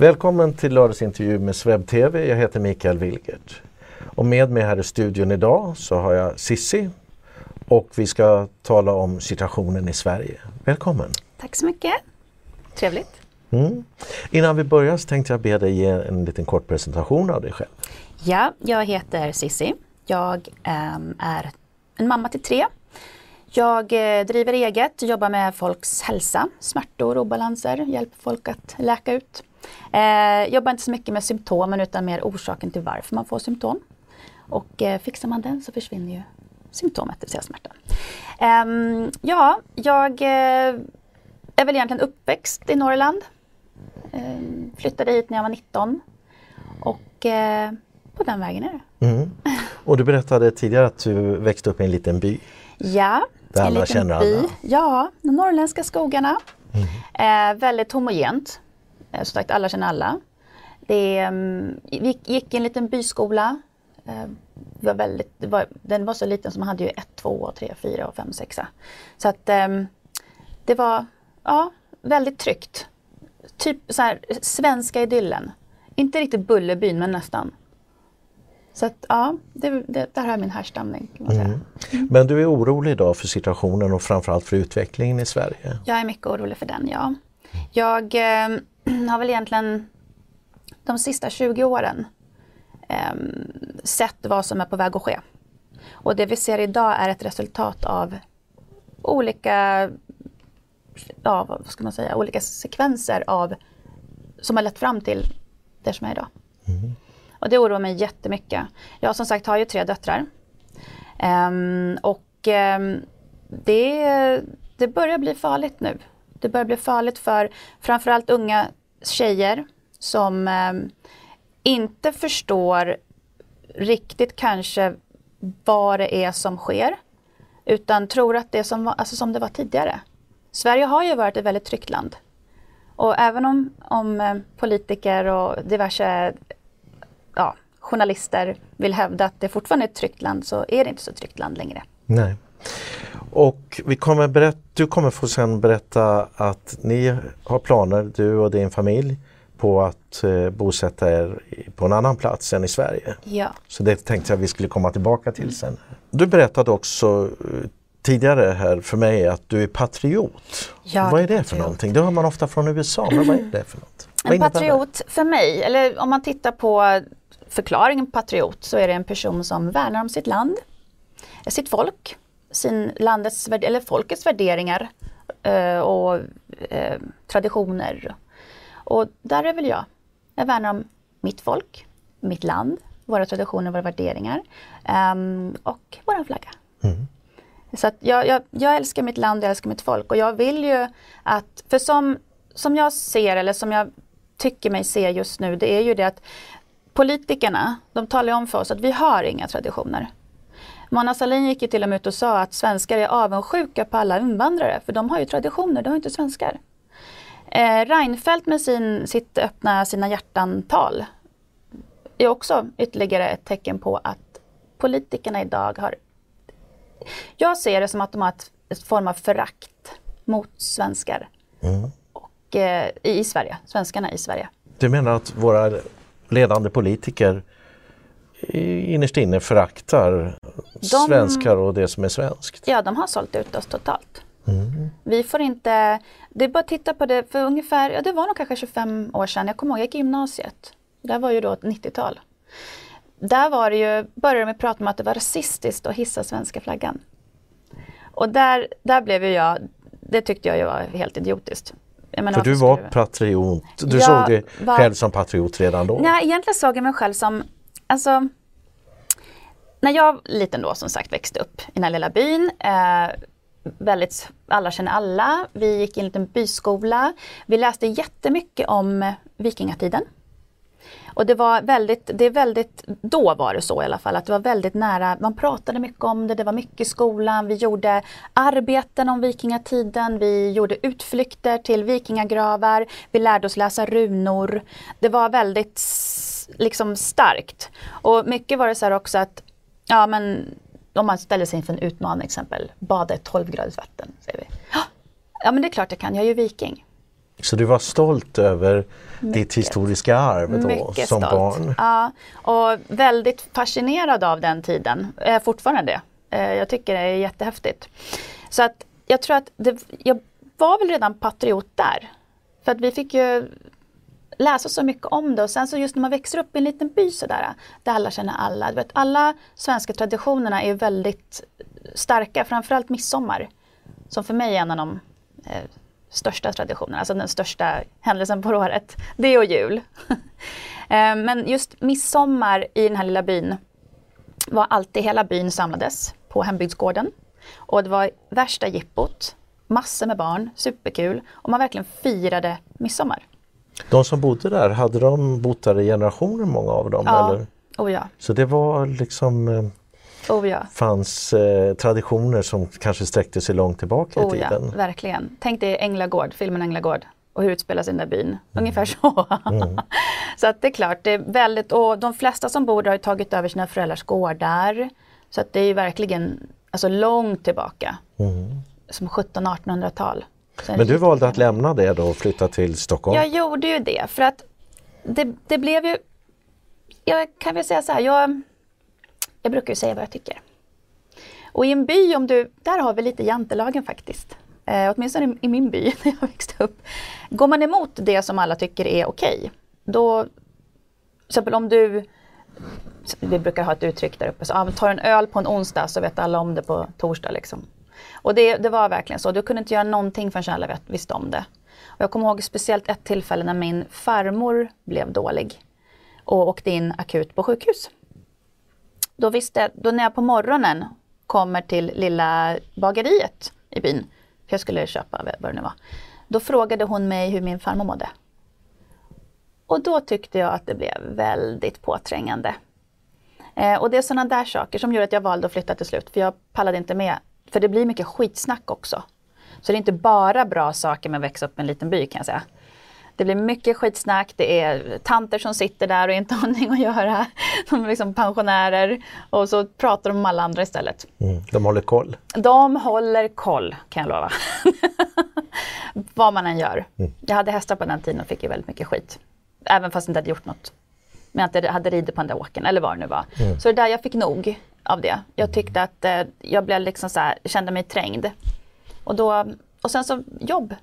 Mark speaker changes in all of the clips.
Speaker 1: Välkommen till lördagsintervju med Sveb TV. Jag heter Mikael Wilgert. Och med mig här i studion idag så har jag Sissi och vi ska tala om situationen i Sverige. Välkommen!
Speaker 2: Tack så mycket! Trevligt!
Speaker 1: Mm. Innan vi börjar så tänkte jag be dig ge en liten kort presentation av dig själv.
Speaker 2: Ja, jag heter Sissi. Jag ähm, är en mamma till tre. Jag äh, driver eget, jobbar med folks hälsa, smärtor, obalanser, hjälper folk att läka ut. Eh, jobbar inte så mycket med symptomen utan mer orsaken till varför man får symptom. Och eh, fixar man den så försvinner ju symptomet, det vill säga smärtan. Eh, ja, jag eh, är väl egentligen uppväxt i Norrland. Ehm, flyttade hit när jag var 19. Och eh, på den vägen är det.
Speaker 1: Mm. Och du berättade tidigare att du växte upp i en liten by.
Speaker 2: Ja,
Speaker 1: där alla känner by. alla.
Speaker 2: Ja, de norrländska skogarna. Mm. Eh, väldigt homogent. Eh, som sagt, alla känner alla. Det, mm, vi gick i en liten byskola. Eh, var väldigt, var, den var så liten som man hade ju 1, 2, 3, 4 och 5, 6. Så att ehm, det var ja, väldigt tryggt. Typ så här, svenska idyllen. Inte riktigt Bullerbyn men nästan. Så att ja, det, det, där har jag min härstamning. Mm.
Speaker 1: Men du är orolig idag för situationen och framförallt för utvecklingen i Sverige?
Speaker 2: Jag är mycket orolig för den, ja. Jag eh, har väl egentligen de sista 20 åren eh, sett vad som är på väg att ske. Och det vi ser idag är ett resultat av olika, ja, vad ska man säga, olika sekvenser av, som har lett fram till det som är idag. Mm. Och det oroar mig jättemycket. Jag som sagt har ju tre döttrar. Um, och um, det, det börjar bli farligt nu. Det börjar bli farligt för framförallt unga tjejer som eh, inte förstår riktigt kanske vad det är som sker. Utan tror att det är som, alltså som det var tidigare. Sverige har ju varit ett väldigt tryggt land. Och även om, om eh, politiker och diverse ja, journalister vill hävda att det fortfarande är ett tryggt land så är det inte så tryggt land längre.
Speaker 1: Nej. Och vi kommer berätta, du kommer få sen berätta att ni har planer, du och din familj, på att eh, bosätta er på en annan plats än i Sverige.
Speaker 2: Ja.
Speaker 1: Så det tänkte jag vi skulle komma tillbaka till sen. Du berättade också eh, tidigare här för mig att du är patriot.
Speaker 2: Ja,
Speaker 1: vad är det patriot. för någonting? Det hör man ofta från USA, men vad är det för något?
Speaker 2: En patriot för mig, eller om man tittar på förklaringen patriot så är det en person som värnar om sitt land, sitt folk, sin landets, eller folkets värderingar eh, och eh, traditioner. Och där är väl jag. Jag värnar om mitt folk, mitt land, våra traditioner, våra värderingar um, och vår flagga. Mm. Så att jag, jag, jag, älskar mitt land, jag älskar mitt folk och jag vill ju att, för som, som jag ser eller som jag tycker mig se just nu, det är ju det att politikerna, de talar om för oss att vi har inga traditioner. Mona Sahlin gick ju till och med ut och sa att svenskar är avundsjuka på alla invandrare för de har ju traditioner, det har inte svenskar. Eh, Reinfeldt med sin, sitt öppna sina hjärtan-tal är också ytterligare ett tecken på att politikerna idag har... Jag ser det som att de har ett, ett form av förakt mot svenskar mm. och, eh, i, i Sverige, svenskarna i Sverige.
Speaker 1: Du menar att våra ledande politiker innerst inne föraktar de, svenskar och det som är svenskt?
Speaker 2: Ja, de har sålt ut oss totalt. Mm. Vi får inte, det är bara att titta på det för ungefär, ja det var nog kanske 25 år sedan, jag kommer ihåg, jag gick i gymnasiet. Det var ju då 90-tal. Där var det ju, började de prata om att det var rasistiskt att hissa svenska flaggan. Och där, där blev ju jag, det tyckte jag ju var helt idiotiskt.
Speaker 1: Menar, för du var patriot, du jag såg dig var... själv som patriot redan då?
Speaker 2: Nej, egentligen såg jag mig själv som, alltså när jag var liten då som sagt växte upp i den här lilla byn, eh, väldigt, alla känner alla, vi gick i en liten byskola, vi läste jättemycket om vikingatiden. Och det var väldigt, det är väldigt, då var det så i alla fall, att det var väldigt nära, man pratade mycket om det, det var mycket i skolan, vi gjorde arbeten om vikingatiden, vi gjorde utflykter till vikingagravar, vi lärde oss läsa runor. Det var väldigt liksom starkt. Och mycket var det så här också att, ja men om man ställer sig inför en utmaning exempel, bada i 12 graders vatten, säger vi. Ja men det är klart jag kan, jag är ju viking.
Speaker 1: Så du var stolt över ditt
Speaker 2: Mycket.
Speaker 1: historiska arv då
Speaker 2: Mycket
Speaker 1: som
Speaker 2: stolt.
Speaker 1: barn?
Speaker 2: Ja, och väldigt fascinerad av den tiden. Jag är fortfarande det. Eh, Jag tycker det är jättehäftigt. Så att jag tror att det, jag var väl redan patriot där. För att vi fick ju läsa så mycket om det och sen så just när man växer upp i en liten by sådär, där alla känner alla. Du vet, alla svenska traditionerna är väldigt starka, framförallt midsommar. Som för mig är en av de eh, största traditionerna, alltså den största händelsen på året. Det och jul. eh, men just midsommar i den här lilla byn var alltid hela byn samlades på hembygdsgården. Och det var värsta jippot, massor med barn, superkul och man verkligen firade midsommar.
Speaker 1: De som bodde där, hade de bott där i generationer många av dem?
Speaker 2: Ja,
Speaker 1: Eller?
Speaker 2: oh ja,
Speaker 1: Så det var liksom eh,
Speaker 2: oh ja.
Speaker 1: fanns eh, traditioner som kanske sträckte sig långt tillbaka i
Speaker 2: Oh ja,
Speaker 1: tiden.
Speaker 2: verkligen. Tänk dig Änglagård, filmen Änglagård och hur utspelar sig den där byn. Ungefär så. så att det är klart, det är väldigt, och de flesta som bor där har tagit över sina föräldrars gårdar. Så att det är verkligen alltså långt tillbaka. Som 1700-1800-tal.
Speaker 1: Men du valde att lämna det då och flytta till Stockholm?
Speaker 2: Jag gjorde ju det för att det, det blev ju... Jag kan väl säga så här, jag, jag brukar ju säga vad jag tycker. Och i en by, om du, där har vi lite jantelagen faktiskt. Eh, åtminstone i, i min by när jag växte upp. Går man emot det som alla tycker är okej, då... Till exempel om du... Vi brukar ha ett uttryck där uppe, så, ah, tar en öl på en onsdag så vet alla om det på torsdag. Liksom. Och det, det var verkligen så. Du kunde inte göra någonting förrän alla visste om det. Och jag kommer ihåg speciellt ett tillfälle när min farmor blev dålig och åkte in akut på sjukhus. Då visste då när jag på morgonen kommer till lilla bageriet i byn, för jag skulle köpa vad det nu var. Då frågade hon mig hur min farmor mådde. Och då tyckte jag att det blev väldigt påträngande. Eh, och det är sådana där saker som gjorde att jag valde att flytta till slut, för jag pallade inte med. För det blir mycket skitsnack också. Så det är inte bara bra saker med att växa upp i en liten by kan jag säga. Det blir mycket skitsnack, det är tanter som sitter där och inte har någonting att göra. De är liksom pensionärer och så pratar de om alla andra istället.
Speaker 1: Mm, de håller koll?
Speaker 2: De håller koll kan jag lova. Vad man än gör. Jag hade hästar på den tiden och fick ju väldigt mycket skit. Även fast jag inte hade gjort något. Men att jag hade ridit på den där åken eller vad det nu var. Så det där, jag fick nog av det. Jag tyckte att eh, jag blev liksom så här, kände mig trängd. Och, då, och sen så jobb.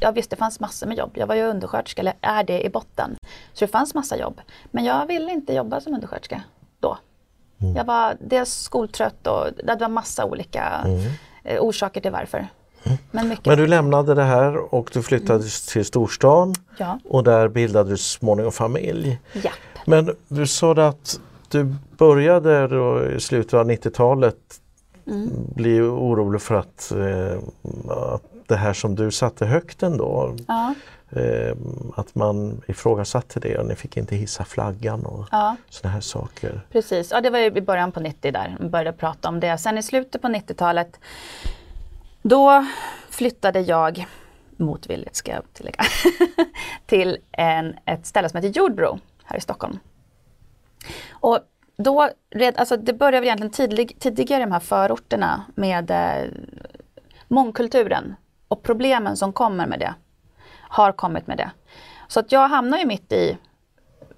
Speaker 2: Jag visste det fanns massor med jobb. Jag var ju undersköterska, eller är det i botten. Så det fanns massa jobb. Men jag ville inte jobba som undersköterska då. Jag var dels skoltrött och det var massa olika eh, orsaker till varför. Men mycket.
Speaker 1: Men du lämnade det här och du flyttade till storstan
Speaker 2: Ja.
Speaker 1: och där bildade du småningom familj.
Speaker 2: Japp.
Speaker 1: Men du sa att du började då i slutet av 90-talet
Speaker 2: Mm.
Speaker 1: bli orolig för att, eh, att det här som du satte högt ändå,
Speaker 2: Ja.
Speaker 1: eh, att man ifrågasatte det och ni fick inte hissa flaggan och
Speaker 2: Ja.
Speaker 1: sådana här saker.
Speaker 2: Precis, ja, det var i början på 90 där, vi började prata om det. Sen i slutet på 90-talet, då flyttade jag, motvilligt ska jag tillägga, till en, ett ställe som heter Jordbro här i Stockholm. Och då, alltså det började egentligen tidig, tidigare i de här förorterna med eh, mångkulturen och problemen som kommer med det. Har kommit med det. Så att jag hamnade ju mitt i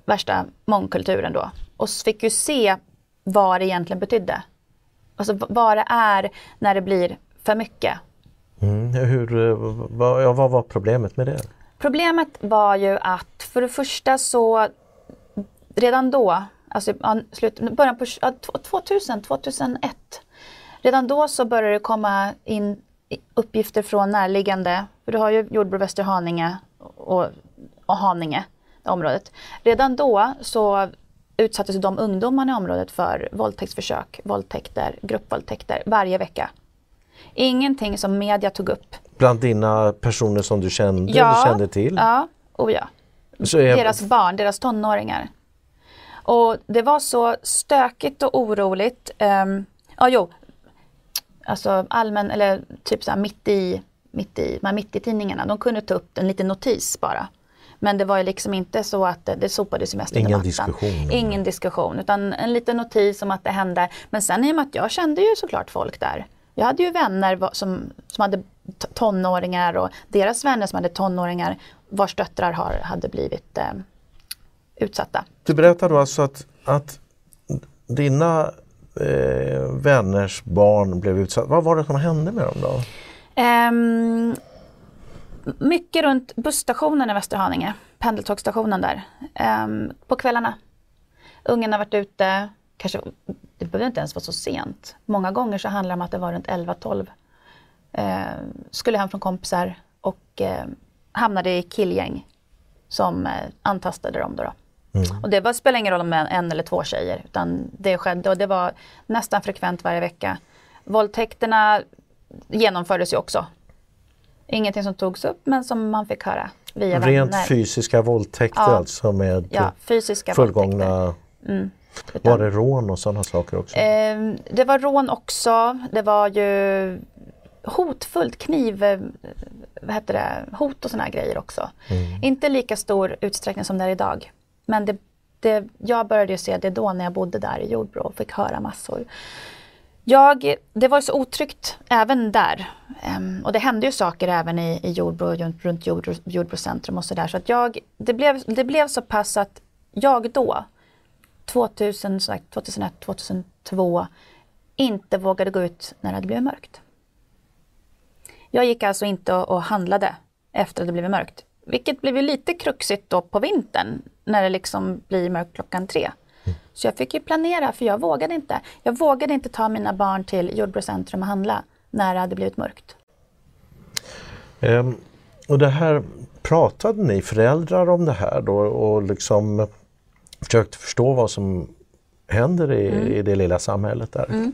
Speaker 2: värsta mångkulturen då och fick ju se vad det egentligen betydde. Alltså vad det är när det blir för mycket.
Speaker 1: Mm, hur, eh, vad, vad var problemet med det?
Speaker 2: Problemet var ju att för det första så redan då, alltså ja, slut, början på ja, 2000, 2001, redan då så började det komma in uppgifter från närliggande, för du har ju Jordbro, Västerhaninge och, och Haninge, det området. Redan då så utsattes de ungdomarna i området för våldtäktsförsök, våldtäkter, gruppvåldtäkter varje vecka. Ingenting som media tog upp.
Speaker 1: Bland dina personer som du kände eller kände till?
Speaker 2: Ja, oh ja.
Speaker 1: Är-
Speaker 2: Deras barn, deras tonåringar. Och det var så stökigt och oroligt. Um, ja, jo. Alltså allmän, eller typ så här mitt i, mitt i, mitt i tidningarna, de kunde ta upp en liten notis bara. Men det var ju liksom inte så att det, det sopades ju mest under
Speaker 1: Ingen
Speaker 2: mattan.
Speaker 1: diskussion.
Speaker 2: Ingen diskussion, utan en liten notis om att det hände. Men sen i och med att jag kände ju såklart folk där Jag hade ju vänner som, som hade tonåringar och deras vänner som hade tonåringar vars döttrar har, hade blivit eh, utsatta.
Speaker 1: Du berättar då alltså att, att dina eh, vänners barn blev utsatta. Vad var det som hände med dem då?
Speaker 2: Ehm, mycket runt busstationen i Västerhaninge, pendeltågsstationen där, ehm, på kvällarna. Ungarna har varit ute, kanske, det behöver inte ens vara så sent. Många gånger så handlar det om att det var runt 11-12. Ehm, skulle hem från kompisar och eh, hamnade i killgäng som eh, antastade dem. Då då. Och det var, spelar ingen roll om en, en eller två tjejer, utan det skedde och det var nästan frekvent varje vecka. Våldtäkterna genomfördes ju också. Ingenting som togs upp men som man fick höra via
Speaker 1: Rent
Speaker 2: vänner.
Speaker 1: fysiska våldtäkter
Speaker 2: Ja.
Speaker 1: alltså med
Speaker 2: Ja, fysiska
Speaker 1: fullgångna...
Speaker 2: Utan,
Speaker 1: Var det rån och sådana saker också?
Speaker 2: Ehm, det var rån också. Det var ju hotfullt kniv, eh, vad heter det, hot och här grejer också. Inte lika stor utsträckning som det är idag. Men det, det, jag började ju se det då när jag bodde där i Jordbro och fick höra massor. Jag, det var så otryggt även där. Um, och det hände ju saker även i, i Jordbro, runt, Jordbro, Jordbro centrum och sådär. Så att jag, det, blev, det blev så pass att jag då, 2000, 2001, 2002, inte vågade gå ut när det hade blivit mörkt. Jag gick alltså inte och, och handlade efter att det blivit mörkt. Vilket blev ju lite kruxigt då på vintern när det liksom blir mörkt klockan tre. Så jag fick ju planera för jag vågade inte. Jag vågade inte ta mina barn till Jordbro centrum och handla när det hade blivit mörkt.
Speaker 1: Ehm, och det här, pratade ni föräldrar om det här då och liksom försökte förstå vad som händer i,
Speaker 2: Mm.
Speaker 1: i det lilla samhället där?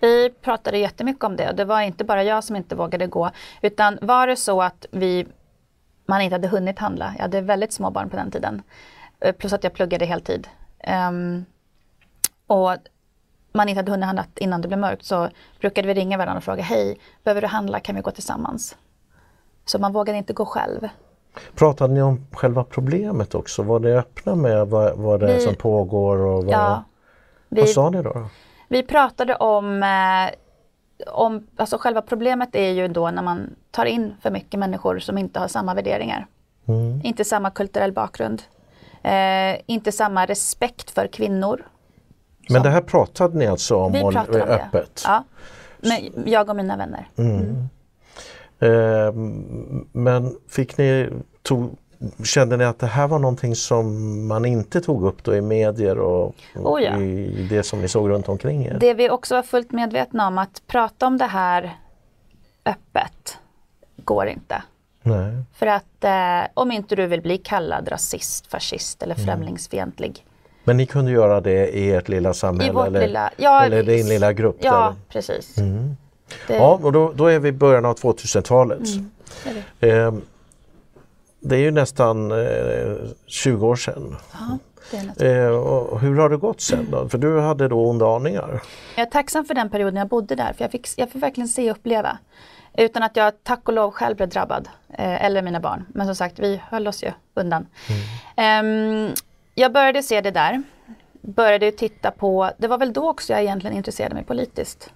Speaker 2: Vi pratade jättemycket om det och det var inte bara jag som inte vågade gå. Utan var det så att vi, man inte hade hunnit handla, jag hade väldigt små barn på den tiden. Eh, Plus att jag pluggade heltid. Ehm, och man inte hade hunnit handla innan det blev mörkt så brukade vi ringa varandra och fråga Hej, behöver du handla? Kan vi gå tillsammans? Så man vågade inte gå själv.
Speaker 1: Pratade ni om själva problemet också? Var ni öppna med vad, vad det är
Speaker 2: Vi-
Speaker 1: som pågår? Och vad,
Speaker 2: Ja, vi,
Speaker 1: vad sa ni då?
Speaker 2: Vi pratade om, eh, om, alltså själva problemet är ju då när man tar in för mycket människor som inte har samma värderingar.
Speaker 1: Mm.
Speaker 2: Inte samma kulturell bakgrund. Eh, inte samma respekt för kvinnor.
Speaker 1: Men det här pratade ni alltså om,
Speaker 2: Vi pratade om
Speaker 1: öppet?
Speaker 2: Ja. Men jag och mina vänner.
Speaker 1: Ehm, men fick ni, tog, kände ni att det här var någonting som man inte tog upp då i medier och, och
Speaker 2: Oh ja.
Speaker 1: i det som ni såg runt omkring er?
Speaker 2: Det vi också var fullt medvetna om att prata om det här öppet går inte.
Speaker 1: Nej.
Speaker 2: För att eh, om inte du vill bli kallad rasist, fascist eller främlingsfientlig.
Speaker 1: Men ni kunde göra det i ert lilla samhälle? Eller,
Speaker 2: lilla, ja,
Speaker 1: eller din lilla grupp?
Speaker 2: Ja,
Speaker 1: där?
Speaker 2: precis. Det,
Speaker 1: Ja, och då, då är vi i början av 2000-talet.
Speaker 2: det är det.
Speaker 1: Ehm, det är ju nästan eh, 20 år sedan.
Speaker 2: Något.
Speaker 1: Eh, hur har det gått sen då? För du hade då onda aningar.
Speaker 2: Jag är tacksam för den perioden jag bodde där, för jag fick, jag fick verkligen se och uppleva. Utan att jag tack och lov själv blev drabbad, eh, eller mina barn. Men som sagt, vi höll oss ju undan. Ehm, jag började se det där. Började titta på, det var väl då också jag egentligen intresserade mig politiskt.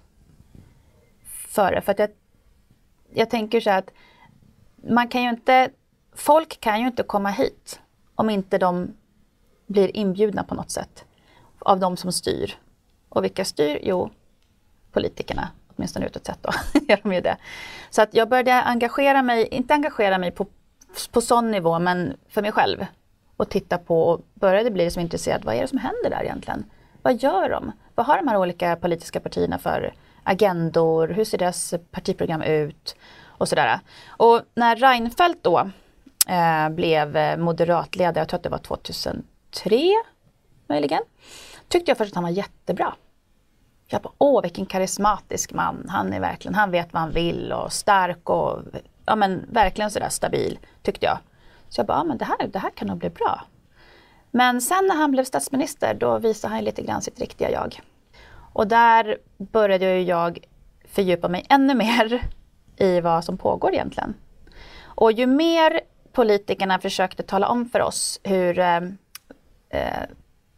Speaker 2: För det, för att jag, jag tänker så här att man kan ju inte, folk kan ju inte komma hit om inte de blir inbjudna på något sätt av de som styr. Och vilka styr? Jo, politikerna, åtminstone utåt sett då, gör de ju det. Så att jag började engagera mig, inte engagera mig på, på sån nivå, men för mig själv. Och titta på och började bli liksom intresserad, vad är det som händer där egentligen? Vad gör de? Vad har de här olika politiska partierna för agendor? Hur ser deras partiprogram ut? Och sådär. Och när Reinfeldt då eh, blev moderatledare, jag tror att det var 2003 möjligen, tyckte jag först att han var jättebra. Jag bara, åh vilken karismatisk man, han är verkligen, han vet vad han vill och stark och ja men verkligen sådär stabil tyckte jag. Så jag bara, ja men det här, det här kan nog bli bra. Men sen när han blev statsminister då visade han lite grann sitt riktiga jag. Och där började ju jag fördjupa mig ännu mer i vad som pågår egentligen. Och ju mer politikerna försökte tala om för oss hur eh, eh,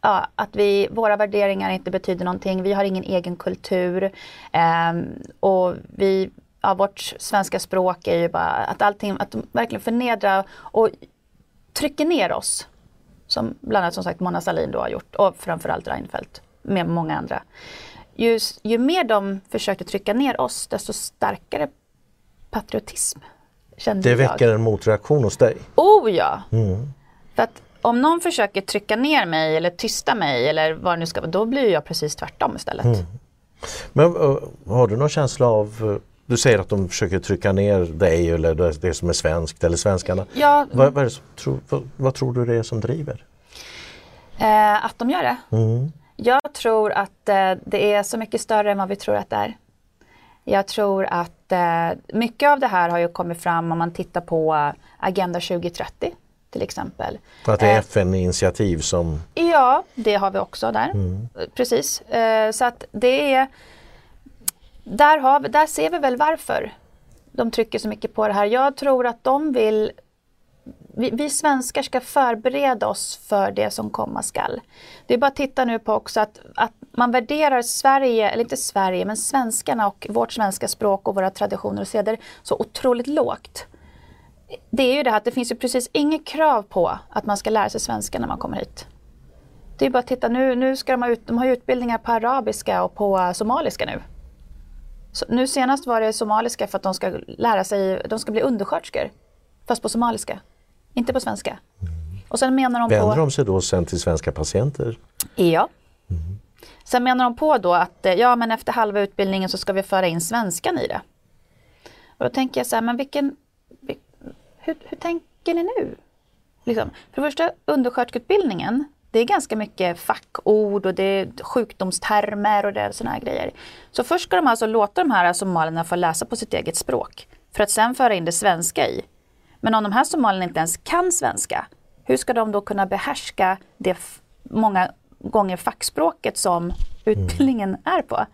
Speaker 2: ja, att vi, våra värderingar inte betyder någonting. Vi har ingen egen kultur. Eh, och vi, ja, vårt svenska språk är ju bara att allting, att de verkligen förnedrar och trycker ner oss. Som bland annat som sagt Mona Sahlin då har gjort och framförallt Reinfeldt med många andra. Ju, ju mer de försökte trycka ner oss desto starkare patriotism kände
Speaker 1: Det väcker
Speaker 2: jag.
Speaker 1: en motreaktion hos dig?
Speaker 2: Oh ja! För att om någon försöker trycka ner mig eller tysta mig eller vad det nu ska vara, då blir jag precis tvärtom istället.
Speaker 1: Men uh, har du någon känsla av, uh, du säger att de försöker trycka ner dig eller det, som är svenskt eller svenskarna.
Speaker 2: Ja,
Speaker 1: Vad, vad, som, tro, vad, vad tror du det är som driver?
Speaker 2: eh, att de gör det.
Speaker 1: Mm.
Speaker 2: Jag tror att eh, det är så mycket större än vad vi tror att det är. Jag tror att eh, mycket av det här har ju kommit fram om man tittar på eh, Agenda 2030 till exempel.
Speaker 1: Att det är
Speaker 2: Eh,
Speaker 1: FN-initiativ som...
Speaker 2: Ja, det har vi också där. Eh, Precis. Eh, Så att det är... Där, har vi, där ser vi väl varför de trycker så mycket på det här. Jag tror att de vill... Vi, vi svenskar ska förbereda oss för det som komma skall. Det är bara att titta nu på också att, att man värderar Sverige, eller inte Sverige, men svenskarna och vårt svenska språk och våra traditioner och seder så otroligt lågt det är ju det här att det finns ju precis inget krav på att man ska lära sig svenska när man kommer hit. Det är bara att titta nu, nu ska de ha, ut, de har utbildningar på arabiska och på eh, somaliska nu. Så nu senast var det somaliska för att de ska lära sig, de ska bli undersköterskor. Fast på somaliska, inte på svenska. Och sen menar de
Speaker 1: Vänder
Speaker 2: på...
Speaker 1: de sig då sen till svenska patienter?
Speaker 2: Ja. Sen menar de på då att eh, ja, men efter halva utbildningen så ska vi föra in svenskan i det. Och då tänker jag så här, men vilken... Hur, hur tänker ni nu? Liksom. För det första, undersköterskeutbildningen, det är ganska mycket fackord och det är sjukdomstermer och det är såna här grejer. Så först ska de alltså låta de här somalierna få läsa på sitt eget språk. För att sen föra in det svenska i. Men om de här somalierna inte ens kan svenska, hur ska de då kunna behärska det många gånger fackspråket som utbildningen är på?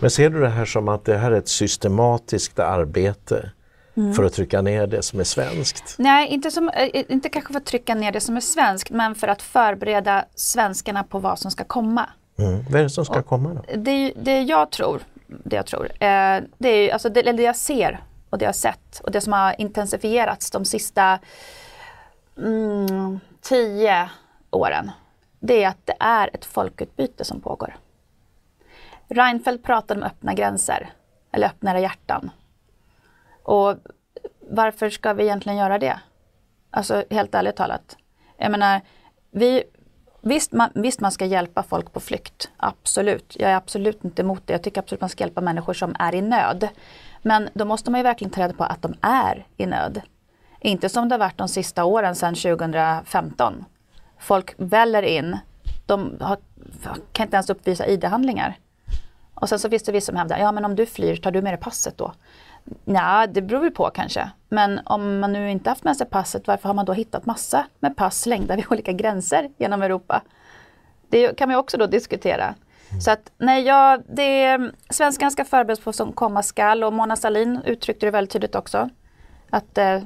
Speaker 1: Men ser du det här som att det här är ett systematiskt arbete
Speaker 2: Mm.
Speaker 1: för att trycka ner det som är svenskt?
Speaker 2: Nej, inte, som, eh, inte kanske för att trycka ner det som är svenskt, men för att förbereda svenskarna på vad som ska komma.
Speaker 1: Mm. Vad är det som ska komma då?
Speaker 2: Det, det jag tror, det jag tror, eh, det är alltså det, det jag ser och det jag har sett och det som har intensifierats de sista mm, tio åren. Det är att det är ett folkutbyte som pågår. Reinfeldt pratade om öppna gränser, eller öppnare hjärtan. Och varför ska vi egentligen göra det? Alltså helt ärligt talat. Jag menar, vi, visst, man, visst man ska hjälpa folk på flykt, absolut. Jag är absolut inte emot det. Jag tycker absolut man ska hjälpa människor som är i nöd. Men då måste man ju verkligen ta reda på att de är i nöd. Inte som det har varit de sista åren sedan 2015. Folk väller in, de har, kan inte ens uppvisa ID-handlingar. Och sen så finns det vissa som hävdar, ja men om du flyr, tar du med dig passet då? Ja, det beror väl på kanske. Men om man nu inte haft med sig passet, varför har man då hittat massa med pass slängda vid olika gränser genom Europa? Det kan man ju också då diskutera. Så att nej, ja, det, svenskarna ska förberedas på som komma skall och Mona Sahlin uttryckte det väldigt tydligt också. Att eh,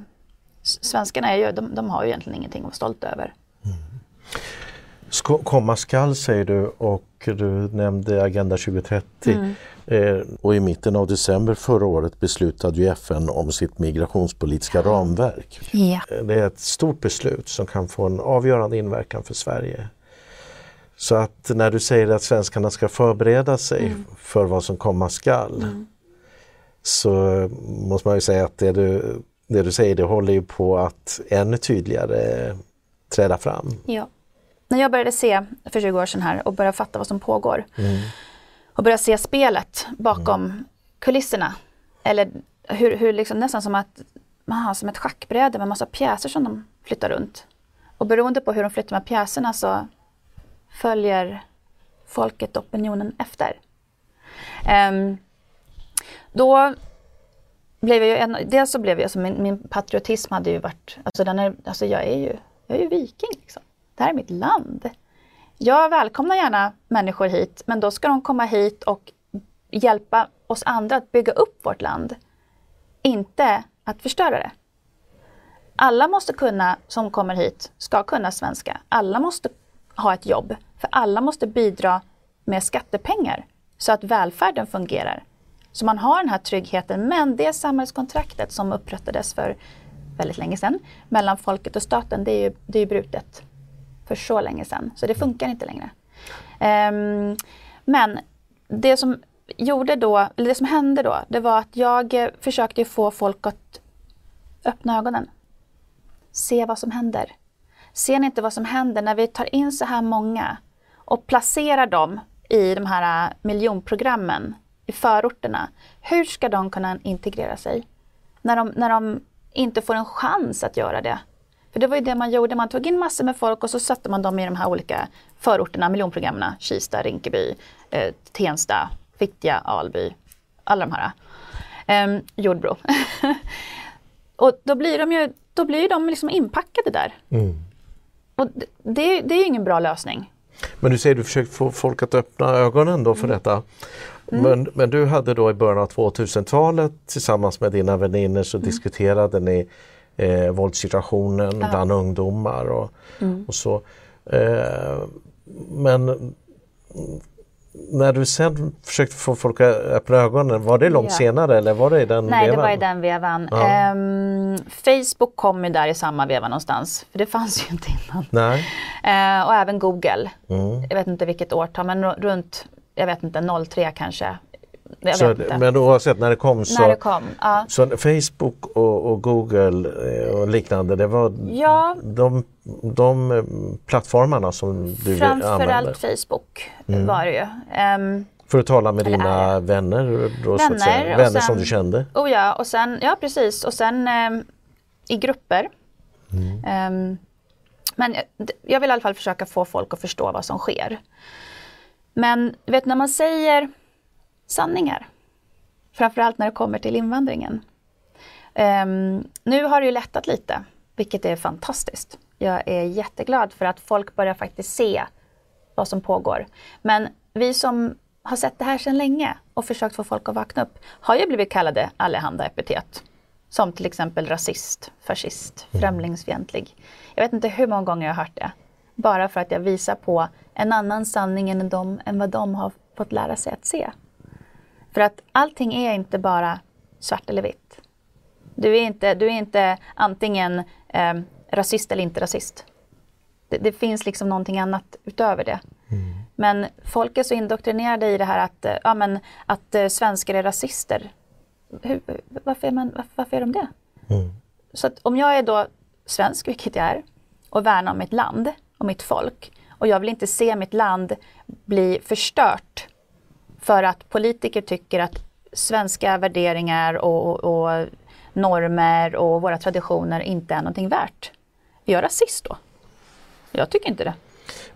Speaker 2: svenskarna är ju, de, de har ju egentligen ingenting att vara stolta över.
Speaker 1: Ska, komma skall säger du och du nämnde Agenda 2030.
Speaker 2: Mm.
Speaker 1: Eh, och i mitten av december förra året beslutade ju FN om sitt migrationspolitiska ramverk.
Speaker 2: Ja.
Speaker 1: Eh, Det är ett stort beslut som kan få en avgörande inverkan för Sverige. Så att när du säger att svenskarna ska förbereda sig
Speaker 2: Mm.
Speaker 1: för vad som komma skall så måste man ju säga att det du, det du säger det håller ju på att ännu tydligare träda fram.
Speaker 2: Ja. När jag började se för 20 år sedan här och började fatta vad som pågår och började se spelet bakom kulisserna. Eller hur, hur liksom, nästan som att man har som ett schackbräde med massa pjäser som de flyttar runt. Och beroende på hur de flyttar med pjäserna så följer folket opinionen efter. Ehm, då blev jag en, dels så blev jag, alltså min, min patriotism hade ju varit, alltså, den är, alltså jag är ju, jag är ju viking liksom. Det här är mitt land. Jag välkomnar gärna människor hit, men då ska de komma hit och hjälpa oss andra att bygga upp vårt land. Inte att förstöra det. Alla måste kunna, som kommer hit, ska kunna svenska. Alla måste ha ett jobb. För alla måste bidra med skattepengar så att välfärden fungerar. Så man har den här tryggheten, men det samhällskontraktet som upprättades för väldigt länge sedan mellan folket och staten, det är ju, det är brutet för så länge sedan. Så det funkar inte längre. Um, men det som gjorde då, eller det som hände då, det var att jag eh, försökte få folk att öppna ögonen. Se vad som händer. Ser ni inte vad som händer när vi tar in så här många och placerar dem i de här eh, miljonprogrammen i förorterna. Hur ska de kunna integrera sig? När de, när de inte får en chans att göra det. För det var ju det man gjorde, man tog in massor med folk och så satte man dem i de här olika förorterna, miljonprogrammen, Kista, Rinkeby, eh, Tensta, Fittja, Alby, alla de här. Eh, Jordbro. och då blir de ju då blir de liksom inpackade där. Mm. Och det, det är ju ingen bra lösning.
Speaker 1: Men du säger du försökt få folk att öppna ögonen då för mm. detta. Mm. Men, men du hade då i början av 2000-talet tillsammans med dina vänner så mm. diskuterade ni eh, våldssituationen ja. bland ungdomar och, mm. och så. Eh, men när du sen försökte få folk att öppna ögonen, var det långt ja. senare eller var det i den
Speaker 2: Nej,
Speaker 1: vevan?
Speaker 2: det var i den vevan. Ja. Um, Facebook kom ju där i samma veva någonstans, för det fanns ju inte innan.
Speaker 1: Nej.
Speaker 2: Uh, och även Google. Mm. Jag vet inte vilket årtal, men runt, jag vet inte, 03 kanske.
Speaker 1: Så, men oavsett när det kom så,
Speaker 2: det kom, ja.
Speaker 1: så Facebook och, och, Google eh, och liknande, det var
Speaker 2: ja.
Speaker 1: de, de eh, plattformarna som du
Speaker 2: Framförallt använde? Facebook mm. var det ju. Um,
Speaker 1: för att tala med dina vänner? Då, vänner, att vänner sen, som du kände?
Speaker 2: Oh ja, och sen, ja precis. Och sen um, i grupper. Mm. Um, men jag vill i alla fall försöka få folk att förstå vad som sker. Men vet när man säger sanningar. Framförallt när det kommer till invandringen. Um, nu har det ju lättat lite, vilket är fantastiskt. Jag är jätteglad för att folk börjar faktiskt se vad som pågår. Men vi som har sett det här sedan länge och försökt få folk att vakna upp har ju blivit kallade allehanda epitet. Som till exempel rasist, fascist, mm. främlingsfientlig. Jag vet inte hur många gånger jag har hört det. Bara för att jag visar på en annan sanning än, de, än vad de har fått lära sig att se. För att allting är inte bara svart eller vitt. Du är inte, du är inte antingen eh, rasist eller inte rasist. Det, det, finns liksom någonting annat utöver det. Mm. Men folk är så indoktrinerade i det här att, eh, ja, men, att uh, svenskar är rasister. Hur, varför, är man, varför, är de det? Mm. Så om jag är då svensk, vilket jag är, och värnar om mitt land och mitt folk och jag vill inte se mitt land bli förstört för att politiker tycker att svenska värderingar och, och normer och våra traditioner inte är någonting värt. Är jag rasist då? Jag tycker inte det.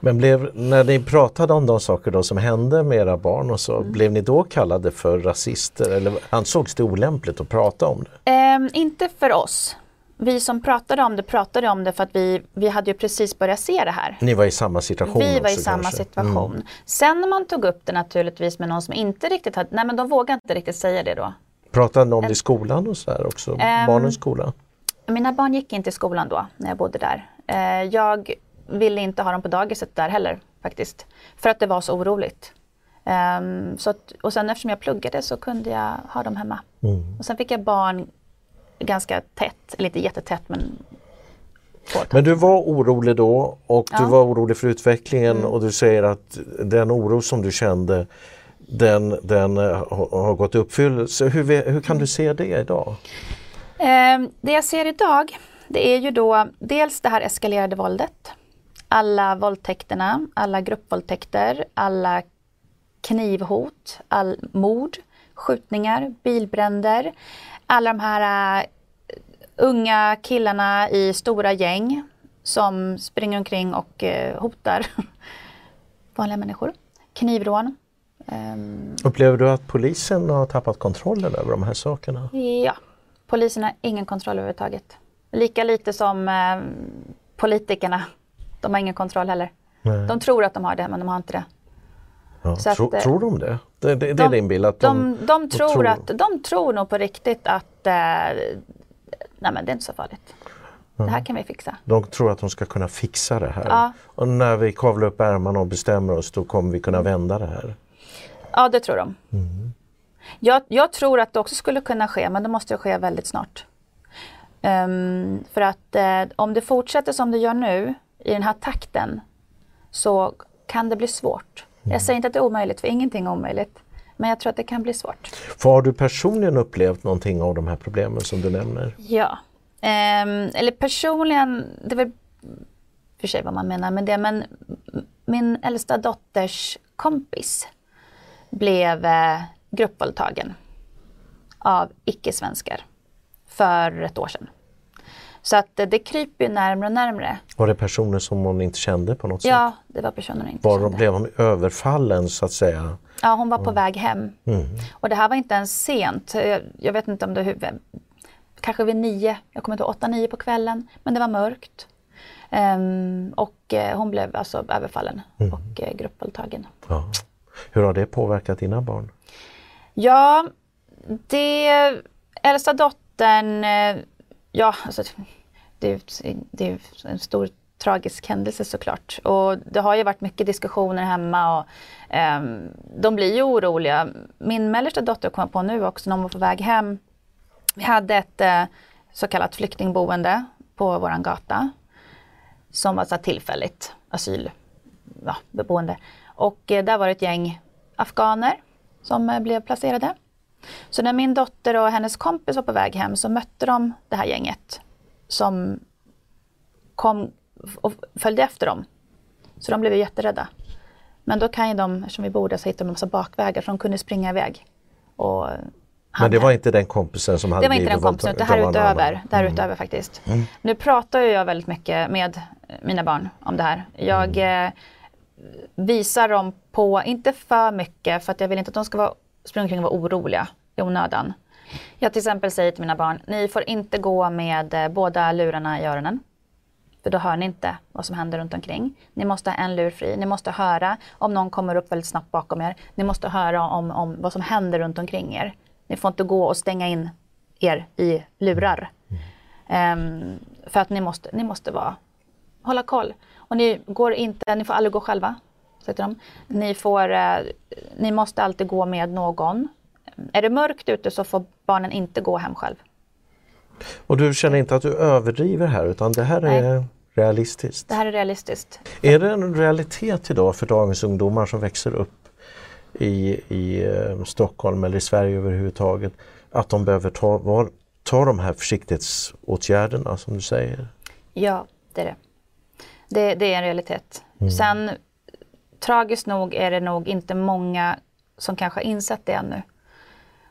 Speaker 1: Men blev, när ni pratade om de saker då som hände med era barn och så, mm. blev ni då kallade för rasister eller ansågs det olämpligt att prata om det?
Speaker 2: Eh, inte för oss vi som pratade om det pratade om det för att vi, vi hade ju precis börjat se det här.
Speaker 1: Ni var i samma situation?
Speaker 2: Vi
Speaker 1: var
Speaker 2: i samma kanske. situation. Mm. Sen när man tog upp det naturligtvis med någon som inte riktigt hade, nej men de vågade inte riktigt säga det då.
Speaker 1: Pratade ni om det i skolan och så här också? Um, Barnens skola?
Speaker 2: Mina barn gick inte i skolan då, när jag bodde där. Uh, jag ville inte ha dem på dagiset där heller faktiskt. För att det var så oroligt. Um, så att, och sen eftersom jag pluggade så kunde jag ha dem hemma. Mm. Och sen fick jag barn ganska tätt, eller inte jättetätt men
Speaker 1: men du var orolig då och ja. du var orolig för utvecklingen mm. och du säger att den oro som du kände den, den eh, har gått i uppfyllelse. Hur, hur kan du se det idag?
Speaker 2: Eh, det jag ser idag det är ju då dels det här eskalerade våldet. Alla våldtäkterna, alla gruppvåldtäkter, alla knivhot, all mord, skjutningar, bilbränder alla de här uh, unga killarna i stora gäng som springer omkring och uh, hotar vanliga människor. Knivrån.
Speaker 1: Um, Upplever du att polisen har tappat kontrollen över de här sakerna?
Speaker 2: Ja, polisen har ingen kontroll överhuvudtaget. Lika lite som uh, politikerna. De har ingen kontroll heller. Nej. De tror att de har det, men de har inte det.
Speaker 1: Ja, tro, att, eh, tror de det? Det, det, det är din bild? Att
Speaker 2: de, de, de tror, tror, att, de tror nog på riktigt att eh, nej men det är inte så farligt. Det här kan vi fixa.
Speaker 1: De tror att de ska kunna fixa det här.
Speaker 2: Ja.
Speaker 1: Och när vi kavlar upp ärmarna och bestämmer oss då kommer vi kunna vända det här.
Speaker 2: Ja, det tror de. Jag, jag tror att det också skulle kunna ske, men det måste ske väldigt snart. Ehm, för att eh, om det fortsätter som det gör nu, i den här takten, så kan det bli svårt. Jag säger inte att det är omöjligt, för ingenting är omöjligt. Men jag tror att det kan bli svårt.
Speaker 1: För har du personligen upplevt någonting av de här problemen som du nämner?
Speaker 2: Ja. Ehm, eller personligen, det är väl för sig vad man menar med det, men min äldsta dotters kompis blev eh, gruppvåldtagen av icke-svenskar för ett år sedan. Så att eh, det kryper ju närmre och närmre.
Speaker 1: Var det personer som hon inte kände på något sätt?
Speaker 2: Ja, det var personer hon inte
Speaker 1: Var de,
Speaker 2: kände.
Speaker 1: blev de överfallen så att säga?
Speaker 2: Ja, hon var på väg hem.
Speaker 1: Mm.
Speaker 2: Och det här var inte ens sent. Jag, jag vet inte om det huvud, kanske vid nio, jag kommer inte ihåg, åtta, nio på kvällen. Men det var mörkt. Ehm, och eh, hon blev alltså överfallen
Speaker 1: Mm.
Speaker 2: och eh, gruppvåldtagen.
Speaker 1: Ja. Hur har det påverkat dina barn?
Speaker 2: Ja, det äldsta dottern, eh, ja alltså det är, det är en stor tragisk händelse såklart. Och det har ju varit mycket diskussioner hemma och eh, de blir ju oroliga. Min mellersta dotter kom jag på nu också när hon var på väg hem. Vi hade ett eh, så kallat flyktingboende på våran gata. Som var så här tillfälligt asylboende. ja. Och eh, där var det ett gäng afghaner som eh, blev placerade. Så när min dotter och hennes kompis var på väg hem så mötte de det här gänget som kom och följde efter dem. Så de blev ju jätterädda. Men då kan ju de, eftersom vi bor där, så hittade de massa bakvägar så de kunde springa iväg. Och
Speaker 1: Men det var inte den kompisen som hade
Speaker 2: det var inte den kompisen, utan här utöver.
Speaker 1: annan.
Speaker 2: Där utöver faktiskt. Nu pratar ju jag väldigt mycket med mina barn om det här. Jag eh, visar dem på, inte för mycket, för att jag vill inte att de ska vara, springa omkring och vara oroliga i onödan. Jag till exempel säger till mina barn, ni får inte gå med eh, båda lurarna i öronen. För då hör ni inte vad som händer runt omkring. Ni måste ha en lur fri. Ni måste höra om någon kommer upp väldigt snabbt bakom er. Ni måste höra om, om vad som händer runt omkring er. Ni får inte gå och stänga in er i lurar. Um, för att ni måste, ni måste vara, hålla koll. Och ni, går inte, ni får aldrig gå själva. Säger de. Ni, får, eh, ni måste alltid gå med någon. Är det mörkt ute så får barnen inte gå hem själv.
Speaker 1: Och du känner inte att du överdriver här utan det här är realistiskt?
Speaker 2: Det här är realistiskt.
Speaker 1: Är det en realitet idag för dagens ungdomar som växer upp i, i eh, Stockholm eller i Sverige överhuvudtaget att de behöver ta, var, ta de här försiktighetsåtgärderna som du säger?
Speaker 2: Ja, det är det. Det, det är en realitet. Sen, tragiskt nog är det nog inte många som kanske har insett det ännu.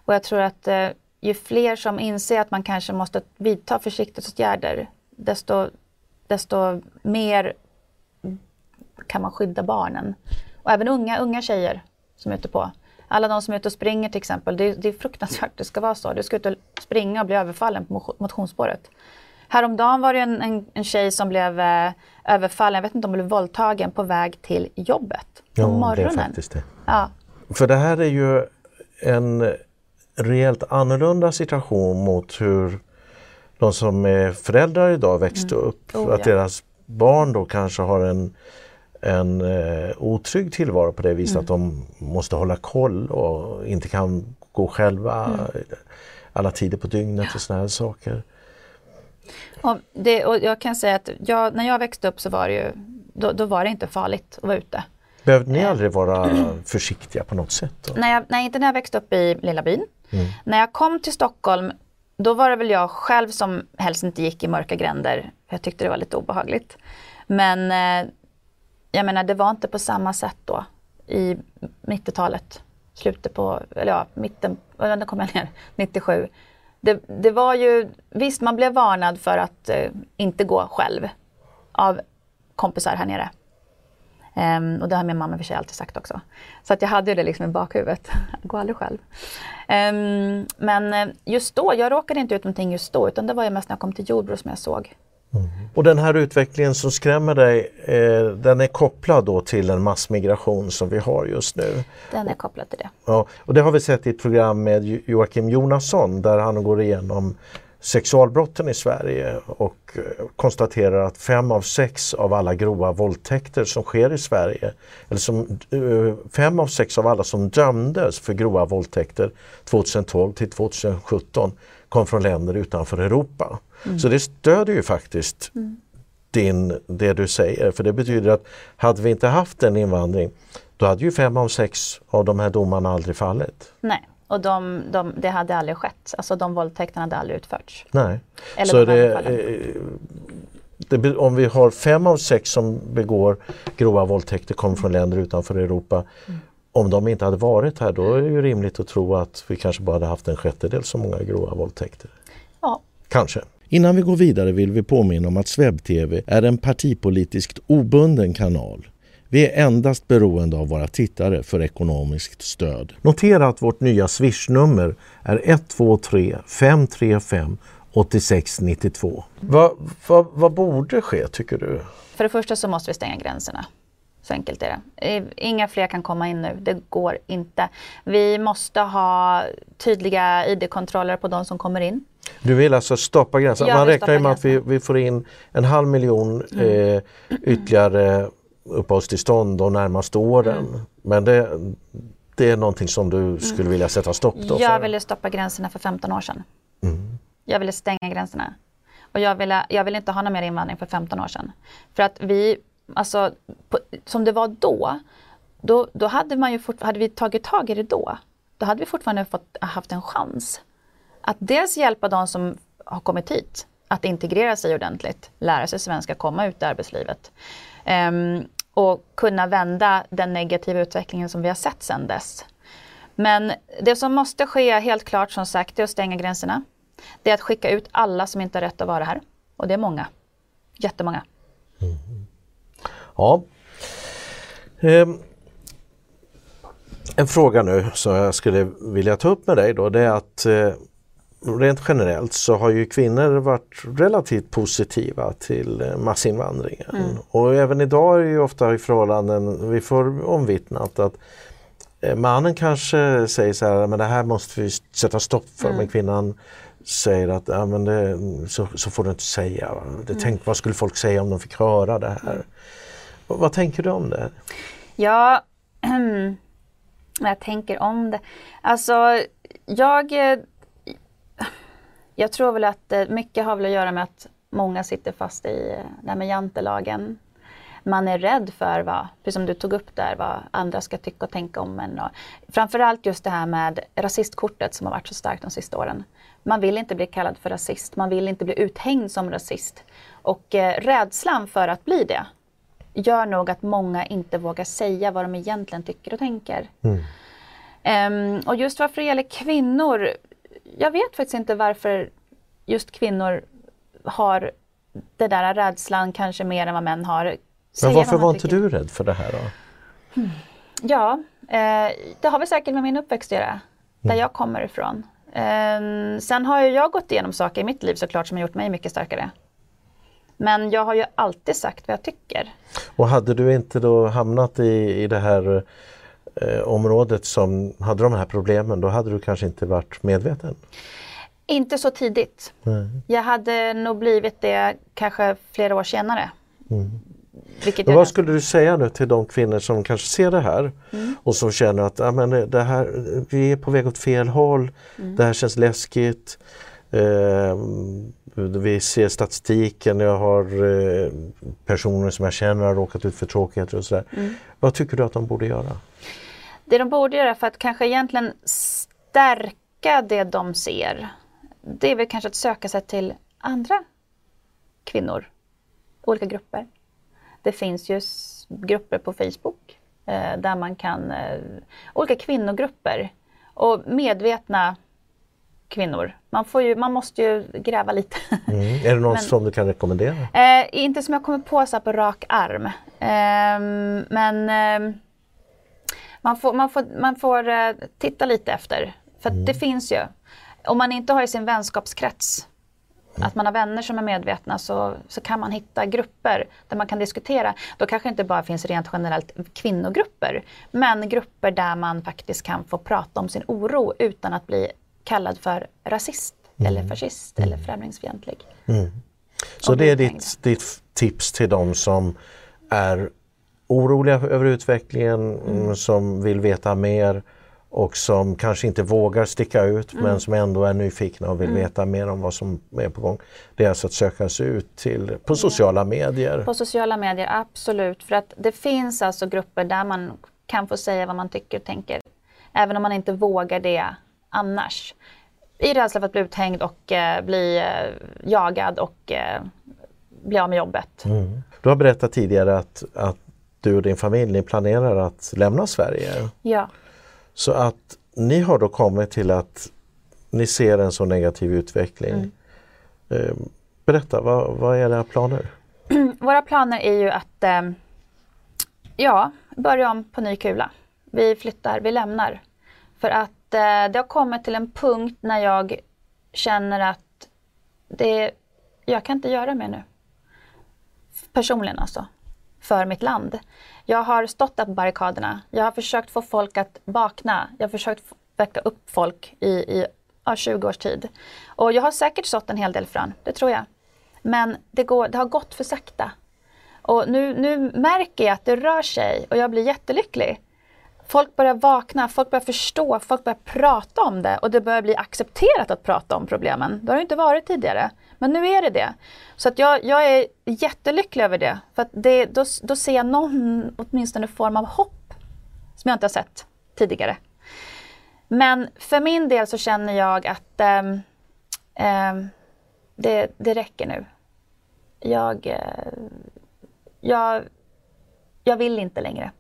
Speaker 2: Och jag tror att eh, ju fler som inser att man kanske måste vidta försiktighetsåtgärder, desto, desto mer kan man skydda barnen. Och även unga, unga tjejer som är ute på. Alla de som är ute och springer till exempel, det, det är fruktansvärt det ska vara så. Du ska ut och springa och bli överfallen på motionsspåret. Häromdagen var det en, en, en tjej som blev eh, överfallen, jag vet inte om hon blev våldtagen, på väg till jobbet. På
Speaker 1: Ja, det är
Speaker 2: morgonen.
Speaker 1: faktiskt det.
Speaker 2: Ja,
Speaker 1: För det här är ju en rejält annorlunda situation mot hur de som är föräldrar idag växte upp.
Speaker 2: Oh,
Speaker 1: att
Speaker 2: ja.
Speaker 1: deras barn då kanske har en, en eh, otrygg tillvaro på det viset att de måste hålla koll och inte kan gå själva alla tider på dygnet och sådana här saker.
Speaker 2: Och, det, och jag kan säga att jag, när jag växte upp så var det ju, då, då var det inte farligt att vara ute.
Speaker 1: Behövde ni aldrig vara försiktiga på något sätt? Då?
Speaker 2: När jag, nej, inte när jag växte upp i lilla byn. När jag kom till Stockholm, då var det väl jag själv som helst inte gick i mörka gränder. Jag tyckte det var lite obehagligt. Men eh, jag menar, det var inte på samma sätt då i 90-talet. Slutet på, eller ja, mitten, när kom jag ner? 97. Det, det var ju, visst man blev varnad för att eh, inte gå själv av kompisar här nere. Um, och det har min mamma för sig alltid sagt också. Så att jag hade ju det liksom i bakhuvudet. Gå aldrig själv. Um, men eh, just då, jag råkade inte ut någonting just då utan det var ju mest när jag kom till Jordbro som jag såg.
Speaker 1: Och den här utvecklingen som skrämmer dig, eh, den är kopplad då till en massmigration som vi har just nu.
Speaker 2: Den är kopplad till det.
Speaker 1: Ja, och det har vi sett i ett program med Jo- Joakim Jonasson där han går igenom sexualbrotten i Sverige och eh, konstaterar att fem av sex av alla grova våldtäkter som sker i Sverige, eller som, eh, fem av sex av alla som dömdes för grova våldtäkter 2012 till 2017 kom från länder utanför Europa. Mm. Så det stöder ju faktiskt mm. din, det du säger, för det betyder att hade vi inte haft en invandring då hade ju fem av sex av de här domarna aldrig fallit.
Speaker 2: Nej. Och de, de, det hade aldrig skett, alltså de våldtäkterna hade aldrig utförts.
Speaker 1: Nej. Eller så det, eh, det, om vi har fem av sex som begår grova våldtäkter kommer från länder utanför Europa. Mm. Om de inte hade varit här då är det ju rimligt att tro att vi kanske bara hade haft en sjättedel så många grova våldtäkter.
Speaker 2: Ja.
Speaker 1: Kanske. Innan vi går vidare vill vi påminna om att SvebTV är en partipolitiskt obunden kanal. Vi är endast beroende av våra tittare för ekonomiskt stöd. Notera att vårt nya swishnummer är 123 535 8692. Vad, vad, vad borde ske tycker du?
Speaker 2: För det första så måste vi stänga gränserna. Så enkelt är det. Inga fler kan komma in nu, det går inte. Vi måste ha tydliga ID-kontroller på de som kommer in.
Speaker 1: Du vill alltså stoppa gränsen? Man räknar ju med att vi, vi, får in en halv miljon mm. eh, ytterligare uppehållstillstånd de närmaste åren. Mm. Men det, det är någonting som du mm. skulle vilja sätta stopp då?
Speaker 2: Jag ville stoppa gränserna för 15 år sedan. Mm. Jag ville stänga gränserna. Och jag ville, jag ville inte ha någon mer invandring för 15 år sedan. För att vi, alltså på, som det var då, då, då hade, man ju fort, hade vi tagit tag i det då, då hade vi fortfarande fått, haft en chans. Att dels hjälpa de som har kommit hit att integrera sig ordentligt, lära sig svenska, komma ut i arbetslivet. Um, och kunna vända den negativa utvecklingen som vi har sett sedan dess. Men det som måste ske helt klart som sagt är att stänga gränserna. Det är att skicka ut alla som inte har rätt att vara här. Och det är många. Jättemånga. Mm.
Speaker 1: Ja. Um. En fråga nu som jag skulle vilja ta upp med dig då det är att uh, rent generellt så har ju kvinnor varit relativt positiva till eh, massinvandringen. Mm. Och även idag är det ju ofta i förhållanden, vi får omvittnat att eh, mannen kanske säger så här, men det här måste vi sätta stopp för, mm. men kvinnan säger att ja, men det, så, så får du inte säga. Det, mm. tänk, vad skulle folk säga om de fick höra det här? Mm. Vad tänker du om det?
Speaker 2: Ja, jag tänker om det. Alltså, jag jag tror väl att eh, mycket har väl att göra med att många sitter fast i eh, det med jantelagen. Man är rädd för vad, precis som du tog upp där, vad andra ska tycka och tänka om en. Och framförallt just det här med rasistkortet som har varit så starkt de sista åren. Man vill inte bli kallad för rasist, man vill inte bli uthängd som rasist. Och eh, rädslan för att bli det gör nog att många inte vågar säga vad de egentligen tycker och tänker. Mm. Um, och just varför det gäller kvinnor, jag vet faktiskt inte varför just kvinnor har den där rädslan kanske mer än vad män har.
Speaker 1: Men varför var inte du rädd för det här då?
Speaker 2: Hmm. Ja, eh, det har väl säkert med min uppväxt att göra, där mm. jag kommer ifrån. Eh, sen har ju jag gått igenom saker i mitt liv såklart som har gjort mig mycket starkare. Men jag har ju alltid sagt vad jag tycker.
Speaker 1: Och hade du inte då hamnat i, i det här eh, området som hade de här problemen, då hade du kanske inte varit medveten?
Speaker 2: Inte så tidigt. Nej. Jag hade nog blivit det kanske flera år senare. Mm.
Speaker 1: Men vad skulle du säga nu till de kvinnor som kanske ser det här mm. och som känner att ja, men det här, vi är på väg åt fel håll, mm. det här känns läskigt. Eh, vi ser statistiken, jag har eh, personer som jag känner har råkat ut för tråkigheter och sådär. Mm. Vad tycker du att de borde göra?
Speaker 2: Det de borde göra för att kanske egentligen stärka det de ser, det är väl kanske att söka sig till andra kvinnor, olika grupper. Det finns ju grupper på Facebook eh, där man kan, eh, olika kvinnogrupper och medvetna kvinnor. Man, får ju, man måste ju gräva lite.
Speaker 1: Mm. Är det någon men, som du kan rekommendera?
Speaker 2: Eh, inte som jag kommer på så på rak arm. Eh, men eh, man får, man får, man får uh, titta lite efter. För mm. det finns ju. Om man inte har i sin vänskapskrets mm. att man har vänner som är medvetna så, så kan man hitta grupper där man kan diskutera. Då kanske inte bara finns rent generellt kvinnogrupper, men grupper där man faktiskt kan få prata om sin oro utan att bli kallad för rasist eller fascist eller främlingsfientlig.
Speaker 1: Så
Speaker 2: Och
Speaker 1: det är ditt, ditt tips till de som är oroliga över utvecklingen, mm, som vill veta mer och som kanske inte vågar sticka ut men som ändå är nyfikna och vill veta mer om vad som är på gång. Det är alltså att söka sig ut till, på sociala medier.
Speaker 2: På sociala medier, absolut. För att det finns alltså grupper där man kan få säga vad man tycker och tänker. Även om man inte vågar det annars. I rädsla för att bli uthängd och eh, bli eh, jagad och eh, bli av med jobbet.
Speaker 1: Du har berättat tidigare att, att du och din familj ni planerar att lämna Sverige.
Speaker 2: Ja.
Speaker 1: Så att ni har då kommit till att ni ser en så negativ utveckling. Eh, Berätta, vad, vad är era planer?
Speaker 2: Våra planer är ju att eh, ja, börja om på ny kula. Vi flyttar, vi lämnar. För att eh, det har kommit till en punkt när jag känner att det, jag kan inte göra mer nu. Personligen alltså. För mitt land. Jag har stått där på barrikaderna. Jag har försökt få folk att vakna. Jag har försökt väcka upp folk i, i ja, 20 års tid. Och jag har säkert sått en hel del frön, det tror jag. Men det, går, det har gått för sakta. Och nu, nu märker jag att det rör sig och jag blir jättelycklig. Folk börjar vakna, folk börjar förstå, folk börjar prata om det och det börjar bli accepterat att prata om problemen. Det har det inte varit tidigare. Men nu är det det. Så att jag, jag är jättelycklig över det. För att det, då, då ser jag någon åtminstone form av hopp som jag inte har sett tidigare. Men för min del så känner jag att ehm, ehm, det, det räcker nu. Jag, eh, jag, jag vill inte längre.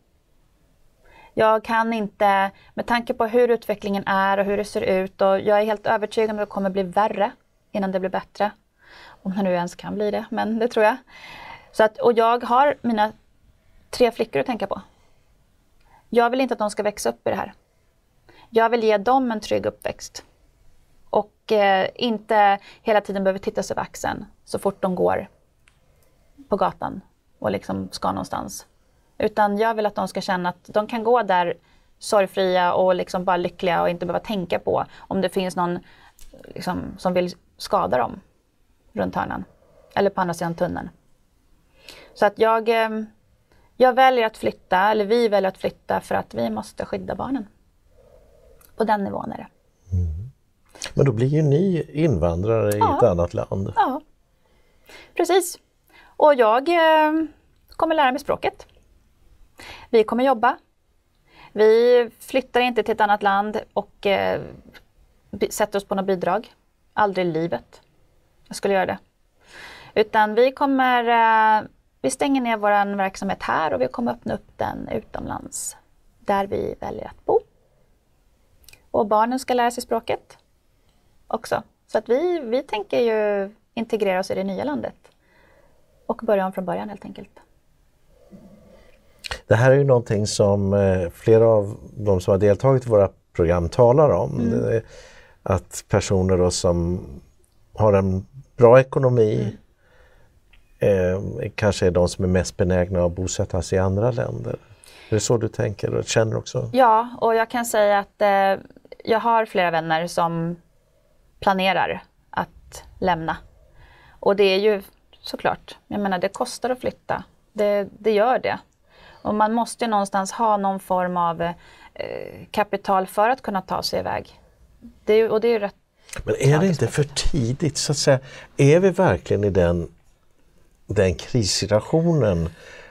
Speaker 2: Jag kan inte, med tanke på hur utvecklingen är och hur det ser ut och jag är helt övertygad om att det kommer bli värre innan det blir bättre. Om det nu ens kan bli det, men det tror jag. Så att, och jag har mina tre flickor att tänka på. Jag vill inte att de ska växa upp i det här. Jag vill ge dem en trygg uppväxt. Och eh, inte hela tiden behöver titta sig över axeln så fort de går på gatan och liksom ska någonstans. Utan jag vill att de ska känna att de kan gå där sorgfria och liksom bara lyckliga och inte behöva tänka på om det finns någon liksom, som vill skada dem runt hörnan. Eller på andra sidan tunneln. Så att jag, eh, jag väljer att flytta, eller vi väljer att flytta för att vi måste skydda barnen. På den nivån är det.
Speaker 1: Men då blir ju ni invandrare i
Speaker 2: Ja.
Speaker 1: ett annat land.
Speaker 2: Ja, precis. Och jag eh, kommer lära mig språket. Vi kommer jobba. Vi flyttar inte till ett annat land och eh, sätter oss på något bidrag. Aldrig i livet. Jag skulle göra det. Utan vi kommer, eh, vi stänger ner vår verksamhet här och vi kommer öppna upp den utomlands. Där vi väljer att bo. Och barnen ska lära sig språket också. Så att vi, vi tänker ju integrera oss i det nya landet. Och börja om från början helt enkelt.
Speaker 1: Det här är ju någonting som eh, flera av de som har deltagit i våra program talar om. Är Att personer då som har en bra ekonomi eh, kanske är de som är mest benägna att bosätta sig i andra länder. Är det så du tänker och känner också?
Speaker 2: Ja, och jag kan säga att eh, jag har flera vänner som planerar att lämna. Och det är ju såklart, jag menar det kostar att flytta. Det, det gör det. Och man måste ju någonstans ha någon form av eh, kapital för att kunna ta sig iväg. Det och det är rätt
Speaker 1: Men är det inte för tidigt så att säga? Är vi verkligen i den, den krissituationen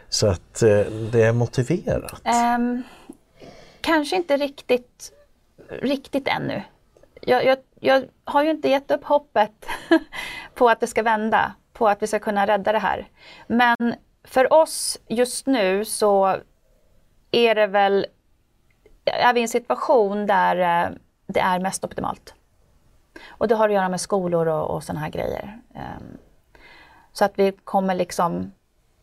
Speaker 1: så att eh, det är motiverat?
Speaker 2: Ehm, kanske inte riktigt, riktigt ännu. Jag, jag, jag har ju inte gett upp hoppet på att det ska vända, på att vi ska kunna rädda det här. Men för oss just nu så är det väl, är vi i en situation där eh, det är mest optimalt. Och det har att göra med skolor och, och sådana här grejer. Ehm, så att vi kommer liksom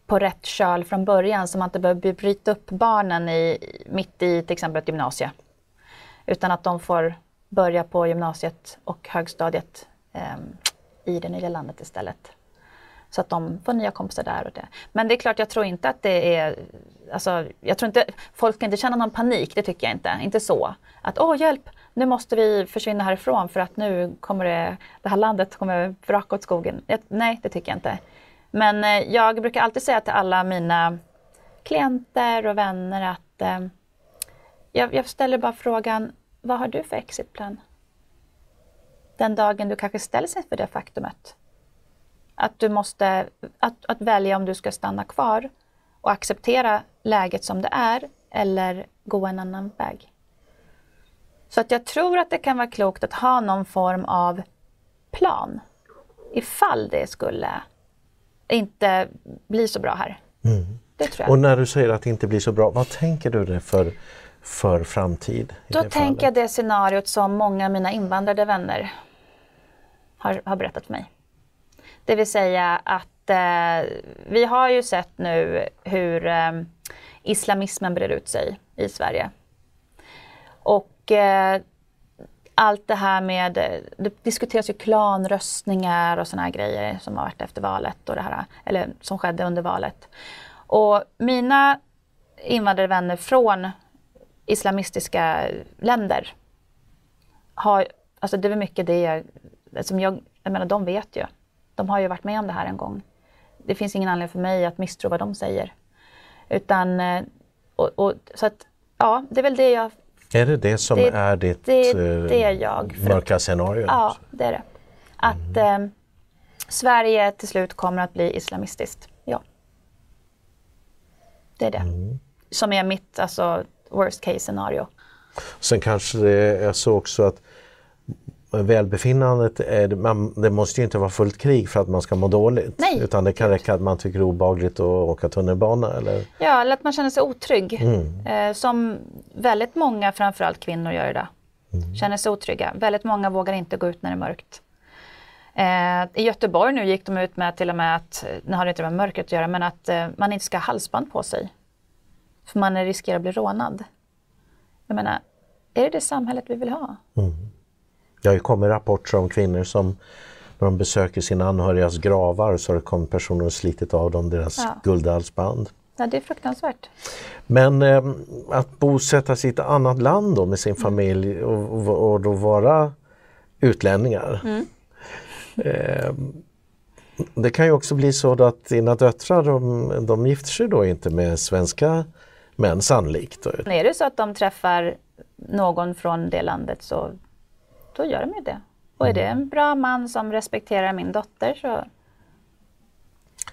Speaker 2: på rätt köl från början så man inte behöver bryta upp barnen i, mitt i till exempel ett gymnasie. Utan att de får börja på gymnasiet och högstadiet ehm, i det nya landet istället. Så att de får nya kompisar där och det. Men det är klart, jag tror inte att det är... Alltså, jag tror inte, folk ska inte känna någon panik, det tycker jag inte. Inte så. Att åh hjälp, nu måste vi försvinna härifrån för att nu kommer det, det här landet kommer vraka åt skogen. Jag, nej, det tycker jag inte. Men eh, jag brukar alltid säga till alla mina klienter och vänner att eh, jag, jag ställer bara frågan, vad har du för exitplan? Den dagen du kanske ställs inför det faktumet. Att du måste att, att välja om du ska stanna kvar och acceptera läget som det är eller gå en annan väg. Så att jag tror att det kan vara klokt att ha någon form av plan ifall det skulle inte bli så bra här.
Speaker 1: Mm.
Speaker 2: Det tror jag.
Speaker 1: Och när du säger att det inte blir så bra, vad tänker du det för, för framtid?
Speaker 2: Då tänker jag det scenariot som många av mina invandrade vänner har, har berättat för mig. Det vill säga att eh, vi har ju sett nu hur eh, islamismen breder ut sig i Sverige. Och eh, allt det här med, eh, det diskuteras ju klanröstningar och såna här grejer som har varit efter valet och det här, eller som skedde under valet. Och mina invandrarvänner från islamistiska länder har, alltså det är väl mycket det jag, som jag, jag menar de vet ju. De har ju varit med om det här en gång. Det finns ingen anledning för mig att misstro vad de säger. Utan, eh, och, och, så att, ja, det är väl det jag,
Speaker 1: Är det det som
Speaker 2: det-
Speaker 1: är ditt
Speaker 2: det är
Speaker 1: eh,
Speaker 2: det jag
Speaker 1: mörka scenario?
Speaker 2: ja, det är det. Att eh, Sverige till slut kommer att bli islamistiskt. Ja. Det är det. Som är mitt, alltså, worst case scenario.
Speaker 1: Sen kanske det är så också att välbefinnandet, är, man, det måste ju inte vara fullt krig för att man ska må dåligt.
Speaker 2: Nej.
Speaker 1: Utan det kan räcka att man tycker det är obehagligt att åka tunnelbana. Eller?
Speaker 2: Ja, eller att man känner sig otrygg. Eh, som väldigt många, framförallt kvinnor, gör idag. Känner sig otrygga. Väldigt många vågar inte gå ut när det är mörkt. Eh, I Göteborg nu gick de ut med till och med att, nu har det inte med mörkret att göra, men att eh, man inte ska ha halsband på sig. För man riskerar att bli rånad. Jag menar, är det det samhället vi vill ha?
Speaker 1: Det har ju kommit rapporter om kvinnor som när de besöker sina anhörigas gravar så har det kommit personer och slitit av dem deras
Speaker 2: Ja.
Speaker 1: guldhalsband.
Speaker 2: Ja, det är fruktansvärt.
Speaker 1: Men eh, att bosätta sig i ett annat land då med sin familj och, och, och då vara utlänningar. Eh, det kan ju också bli så att dina döttrar de, de gifter sig då inte med svenska män sannolikt.
Speaker 2: Är det så att de träffar någon från det landet så då gör de ju det. Och är det en bra man som respekterar min dotter så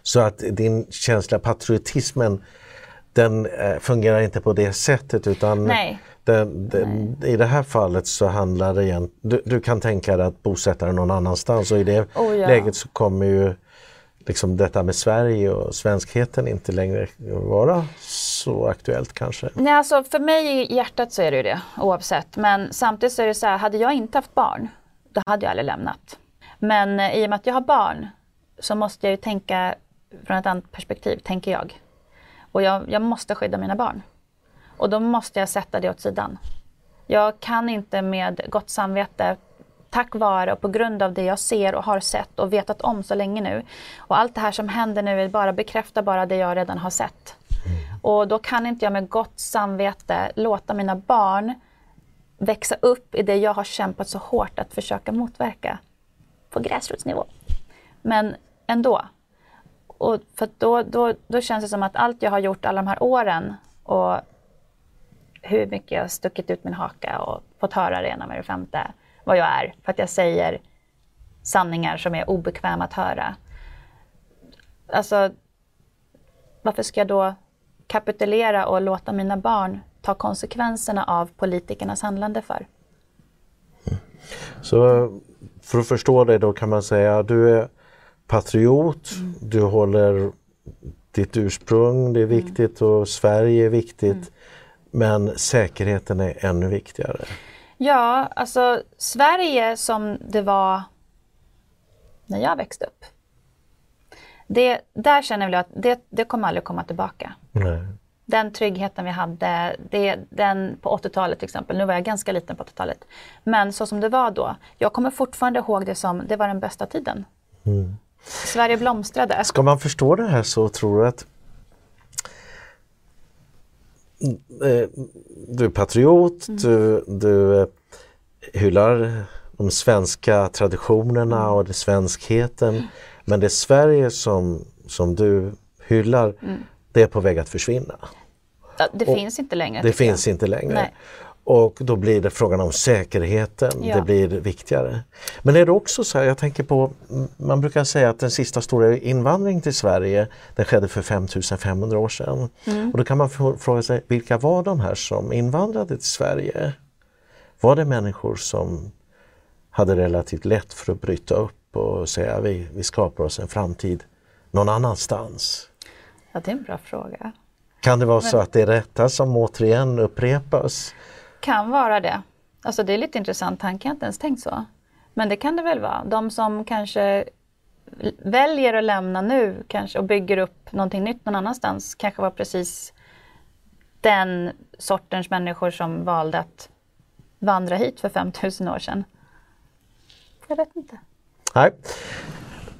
Speaker 1: Så att din känsla, patriotismen, den eh, fungerar inte på det sättet utan
Speaker 2: Nej.
Speaker 1: Den, den, i det här fallet så handlar det igen, du, du kan tänka dig att bosätta dig någon annanstans och i det
Speaker 2: Oh ja.
Speaker 1: läget så kommer ju liksom detta med Sverige och svenskheten inte längre vara så aktuellt kanske.
Speaker 2: Nej, alltså för mig i hjärtat så är det ju det oavsett. Men samtidigt så är det så här, hade jag inte haft barn, då hade jag aldrig lämnat. Men eh, i och med att jag har barn så måste jag ju tänka från ett annat perspektiv, tänker jag. Och jag, jag måste skydda mina barn. Och då måste jag sätta det åt sidan. Jag kan inte med gott samvete, tack vare och på grund av det jag ser och har sett och vetat om så länge nu. Och allt det här som händer nu är bara bekräftar bara det jag redan har sett. Och då kan inte jag med gott samvete låta mina barn växa upp i det jag har kämpat så hårt att försöka motverka på gräsrotsnivå. Men ändå. Och för att då, då, då känns det som att allt jag har gjort alla de här åren och hur mycket jag har stuckit ut min haka och fått höra det ena med det femte, vad jag är, för att jag säger sanningar som är obekväma att höra. Alltså, varför ska jag då kapitulera och låta mina barn ta konsekvenserna av politikernas handlande för?
Speaker 1: Så för att förstå det då kan man säga att du är patriot, du håller ditt ursprung, det är viktigt och Sverige är viktigt. Men säkerheten är ännu viktigare.
Speaker 2: Ja, alltså Sverige som det var när jag växte upp. Det, där känner jag att det, det kommer aldrig komma tillbaka.
Speaker 1: Nej.
Speaker 2: Den tryggheten vi hade, det, den på 80-talet till exempel, nu var jag ganska liten på 80-talet, men så som det var då, jag kommer fortfarande ihåg det som, det var den bästa tiden. Sverige blomstrade.
Speaker 1: Ska man förstå det här så tror jag att du är patriot, du, du, eh, hyllar de svenska traditionerna och det svenskheten. Men det Sverige som, som du hyllar,
Speaker 2: Mm.
Speaker 1: det är på väg att försvinna.
Speaker 2: Det finns inte längre.
Speaker 1: Det
Speaker 2: tycker jag.
Speaker 1: finns inte längre.
Speaker 2: Nej.
Speaker 1: Och då blir det frågan om säkerheten,
Speaker 2: Ja.
Speaker 1: det blir viktigare. Men är det också så här, jag tänker på, man brukar säga att den sista stora invandringen till Sverige, den skedde för 5500 år sedan.
Speaker 2: Mm.
Speaker 1: Och då kan man fråga sig, vilka var de här som invandrade till Sverige? Var det människor som hade relativt lätt för att bryta upp och säga vi, vi skapar oss en framtid någon annanstans?
Speaker 2: Ja, det är en bra fråga.
Speaker 1: Kan det vara så att det är detta som återigen upprepas?
Speaker 2: Kan vara det. Alltså det är lite intressant tanke, jag har inte ens tänkt så. Men det kan det väl vara. De som kanske väljer att lämna nu kanske och bygger upp någonting nytt någon annanstans kanske var precis den sortens människor som valde att vandra hit för 5000 år sedan. Jag vet inte.
Speaker 1: Nej.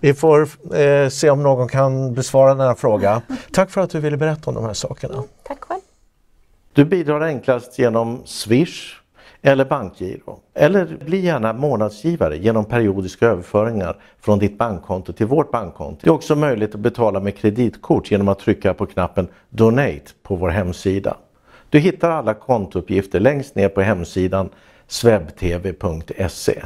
Speaker 1: Vi får eh, se om någon kan besvara den här frågan. Tack för att du ville berätta om de här sakerna.
Speaker 2: Tack själv.
Speaker 1: Du bidrar enklast genom Swish eller bankgiro. Eller bli gärna månadsgivare genom periodiska överföringar från ditt bankkonto till vårt bankkonto. Det är också möjligt att betala med kreditkort genom att trycka på knappen Donate på vår hemsida. Du hittar alla kontouppgifter längst ner på hemsidan swebtv.se.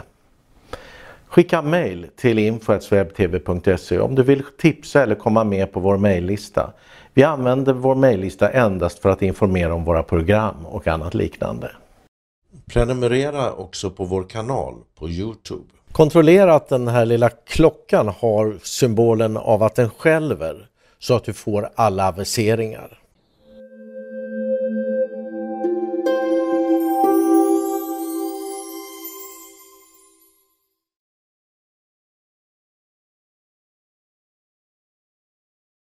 Speaker 1: Skicka mail till info.swebtv.se om du vill tipsa eller komma med på vår mejllista. Vi använder vår mejllista endast för att informera om våra program och annat liknande. Prenumerera också på vår kanal på Youtube. Kontrollera att den här lilla klockan har symbolen av att den skälver så att du får alla aviseringar.